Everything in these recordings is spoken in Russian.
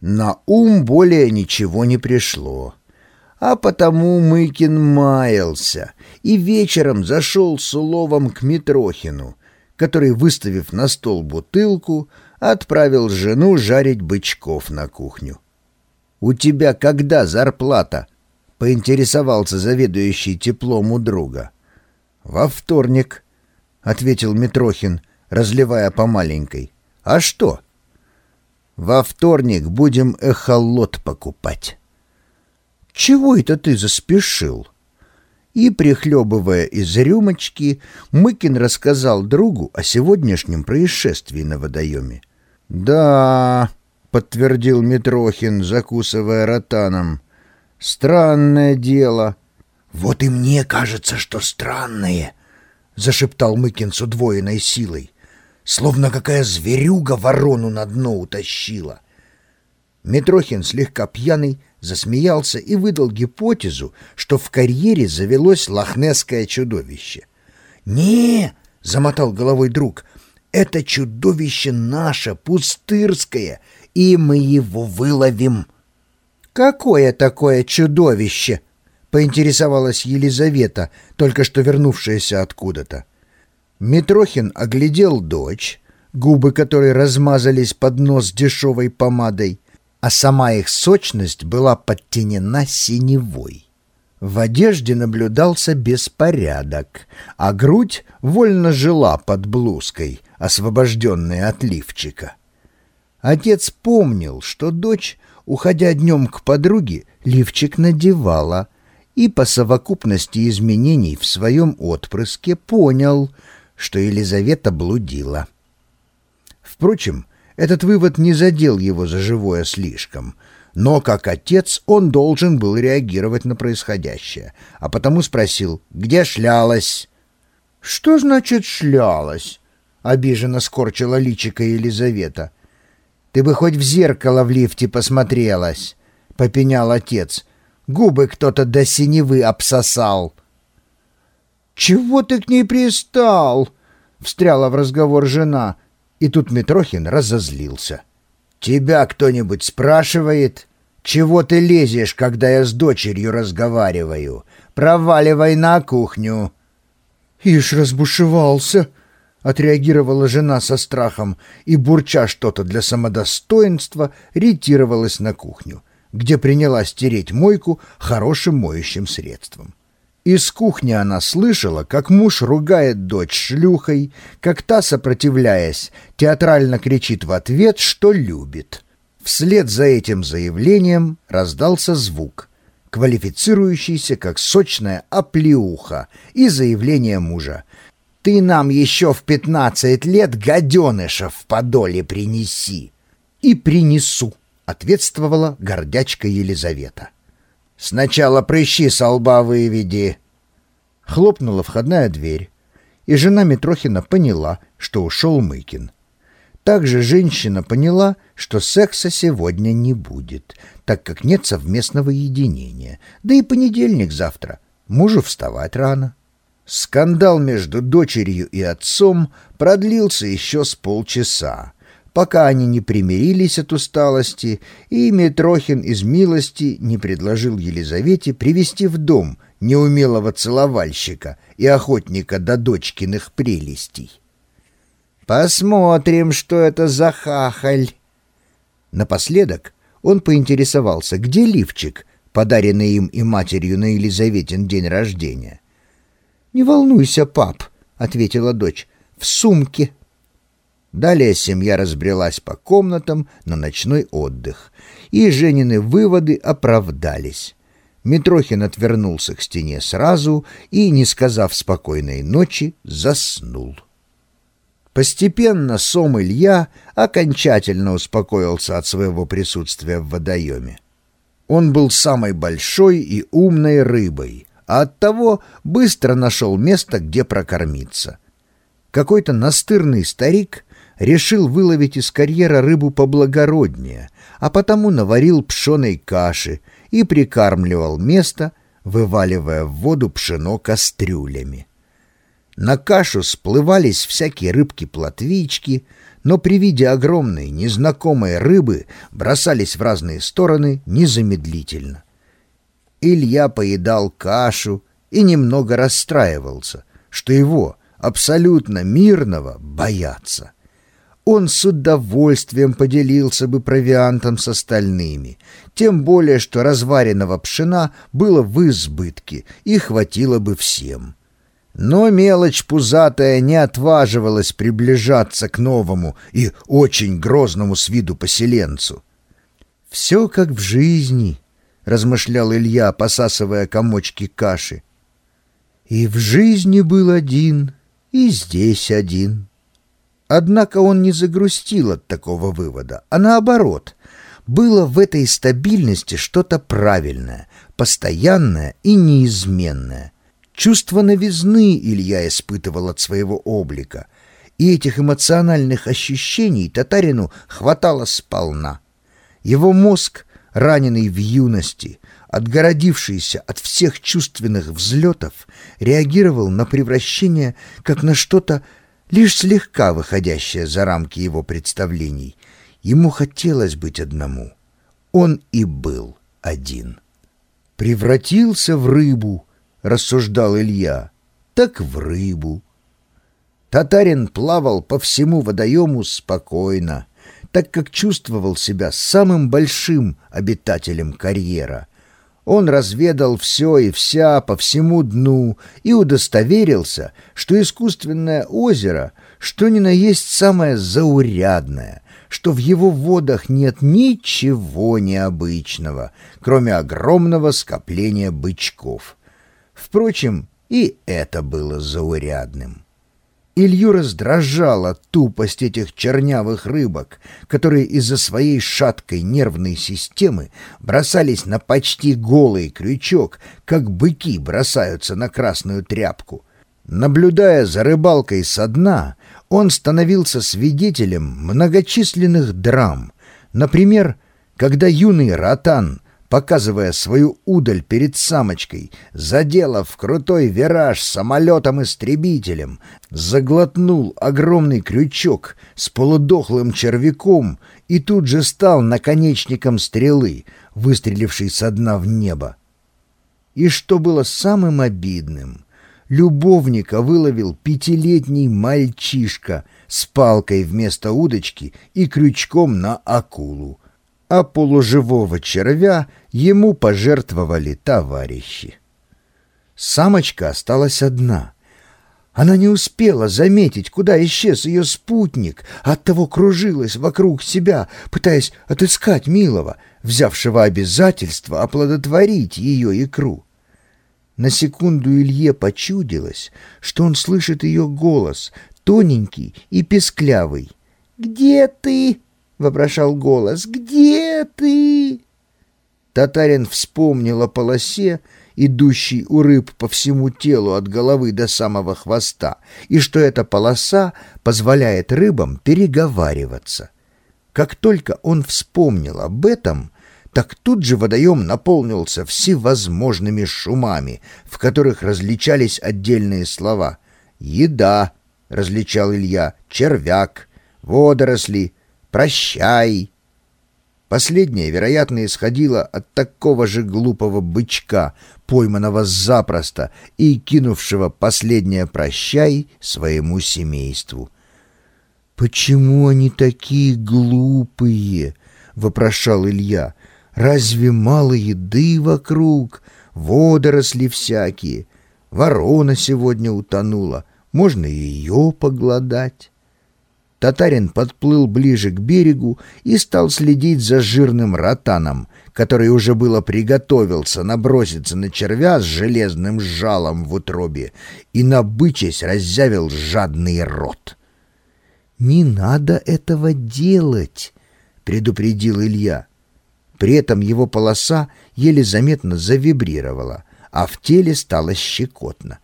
На ум более ничего не пришло. А потому Мыкин маялся и вечером зашел с уловом к Митрохину, который, выставив на стол бутылку, отправил жену жарить бычков на кухню. «У тебя когда зарплата?» — поинтересовался заведующий теплом у друга. «Во вторник», — ответил Митрохин, разливая по маленькой. «А что?» «Во вторник будем эхолот покупать». «Чего это ты заспешил?» И, прихлебывая из рюмочки, Мыкин рассказал другу о сегодняшнем происшествии на водоеме. «Да», — подтвердил Митрохин, закусывая ротаном, — «странное дело». «Вот и мне кажется, что странное», — зашептал Мыкин с удвоенной силой, словно какая зверюга ворону на дно утащила. Митрохин, слегка пьяный, засмеялся и выдал гипотезу, что в карьере завелось лохнесское чудовище. «Не!» — замотал головой друг. «Это чудовище наше, пустырское, и мы его выловим». «Какое такое чудовище?» — поинтересовалась Елизавета, только что вернувшаяся откуда-то. Митрохин оглядел дочь, губы которой размазались под нос дешевой помадой, а сама их сочность была подтенена синевой. В одежде наблюдался беспорядок, а грудь вольно жила под блузкой, освобожденная от лифчика. Отец помнил, что дочь, уходя днем к подруге, лифчик надевала, и по совокупности изменений в своем отпрыске понял, что Елизавета блудила. Впрочем, этот вывод не задел его за живое слишком, но как отец он должен был реагировать на происходящее, а потому спросил, где шлялась? «Что значит шлялась?» — обиженно скорчила личико Елизавета. «Ты бы хоть в зеркало в лифте посмотрелась», — попенял отец. «Губы кто-то до синевы обсосал». «Чего ты к ней пристал?» — встряла в разговор жена. И тут Митрохин разозлился. «Тебя кто-нибудь спрашивает? Чего ты лезешь, когда я с дочерью разговариваю? Проваливай на кухню!» «Ишь разбушевался!» — отреагировала жена со страхом и, бурча что-то для самодостоинства, ретировалась на кухню, где принялась тереть мойку хорошим моющим средством. Из кухни она слышала, как муж ругает дочь шлюхой, как та, сопротивляясь, театрально кричит в ответ, что любит. Вслед за этим заявлением раздался звук, квалифицирующийся как сочная оплеуха, и заявление мужа. «Ты нам еще в пятнадцать лет гаденыша в подоле принеси!» «И принесу», — ответствовала гордячка Елизавета. «Сначала прыщи со лба выведи!» Хлопнула входная дверь, и жена Митрохина поняла, что ушел Мыкин. Также женщина поняла, что секса сегодня не будет, так как нет совместного единения, да и понедельник завтра, мужу вставать рано. Скандал между дочерью и отцом продлился еще с полчаса, пока они не примирились от усталости, и Митрохин из милости не предложил Елизавете привести в дом неумелого целовальщика и охотника до дочкиных прелестей. «Посмотрим, что это за хахаль!» Напоследок он поинтересовался, где лифчик, подаренный им и матерью на Елизаветин день рождения. «Не волнуйся, пап», — ответила дочь, — «в сумке». Далее семья разбрелась по комнатам на ночной отдых, и Женины выводы оправдались. Митрохин отвернулся к стене сразу и, не сказав спокойной ночи, заснул. Постепенно Сом Илья окончательно успокоился от своего присутствия в водоеме. Он был самой большой и умной рыбой, а оттого быстро нашел место, где прокормиться. Какой-то настырный старик — решил выловить из карьера рыбу поблагороднее, а потому наварил пшеной каши и прикармливал место, вываливая в воду пшено кастрюлями. На кашу сплывались всякие рыбки-плотвички, но при виде огромной незнакомой рыбы бросались в разные стороны незамедлительно. Илья поедал кашу и немного расстраивался, что его, абсолютно мирного, боятся. Он с удовольствием поделился бы провиантом с остальными, тем более, что разваренного пшена было в избытке и хватило бы всем. Но мелочь пузатая не отваживалась приближаться к новому и очень грозному с виду поселенцу. «Все как в жизни», — размышлял Илья, посасывая комочки каши. «И в жизни был один, и здесь один». Однако он не загрустил от такого вывода, а наоборот, было в этой стабильности что-то правильное, постоянное и неизменное — Чувство новизны Илья испытывал от своего облика, и этих эмоциональных ощущений татарину хватало сполна. Его мозг, раненый в юности, отгородившийся от всех чувственных взлетов, реагировал на превращение как на что-то лишь слегка выходящее за рамки его представлений. Ему хотелось быть одному. Он и был один. Превратился в рыбу —— рассуждал Илья, — так в рыбу. Татарин плавал по всему водоему спокойно, так как чувствовал себя самым большим обитателем карьера. Он разведал все и вся по всему дну и удостоверился, что искусственное озеро, что ни на есть самое заурядное, что в его водах нет ничего необычного, кроме огромного скопления бычков — Впрочем, и это было заурядным. Илью раздражала тупость этих чернявых рыбок, которые из-за своей шаткой нервной системы бросались на почти голый крючок, как быки бросаются на красную тряпку. Наблюдая за рыбалкой со дна, он становился свидетелем многочисленных драм. Например, когда юный ротан — показывая свою удаль перед самочкой, заделав крутой вираж самолетом-истребителем, заглотнул огромный крючок с полудохлым червяком и тут же стал наконечником стрелы, выстрелившей со дна в небо. И что было самым обидным, любовника выловил пятилетний мальчишка с палкой вместо удочки и крючком на акулу, а полуживого червя ему пожертвовали товарищи. Самочка осталась одна. Она не успела заметить, куда исчез ее спутник, оттого кружилась вокруг себя, пытаясь отыскать милого, взявшего обязательство оплодотворить ее икру. На секунду Илье почудилось, что он слышит ее голос, тоненький и песклявый. «Где ты?» Вопрошал голос. «Где ты?» Татарин вспомнил о полосе, идущей у рыб по всему телу от головы до самого хвоста, и что эта полоса позволяет рыбам переговариваться. Как только он вспомнил об этом, так тут же водоем наполнился всевозможными шумами, в которых различались отдельные слова. «Еда», — различал Илья, — «червяк», «водоросли», «Прощай!» Последнее, вероятно, исходило от такого же глупого бычка, пойманного запросто и кинувшего последнее «прощай» своему семейству. «Почему они такие глупые?» — вопрошал Илья. «Разве мало еды вокруг? Водоросли всякие. Ворона сегодня утонула. Можно ее погладать». Татарин подплыл ближе к берегу и стал следить за жирным ротаном, который уже было приготовился наброситься на червя с железным жалом в утробе и, набычась, раззявил жадный рот. «Не надо этого делать!» — предупредил Илья. При этом его полоса еле заметно завибрировала, а в теле стало щекотно.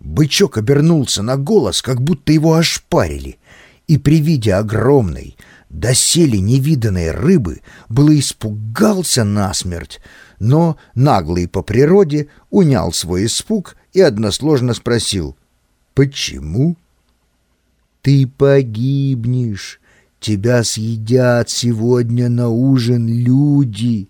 Бычок обернулся на голос, как будто его ошпарили и при виде огромной, доселе невиданной рыбы было испугался насмерть, но, наглый по природе, унял свой испуг и односложно спросил «Почему?» «Ты погибнешь», Тебя съедят сегодня на ужин люди.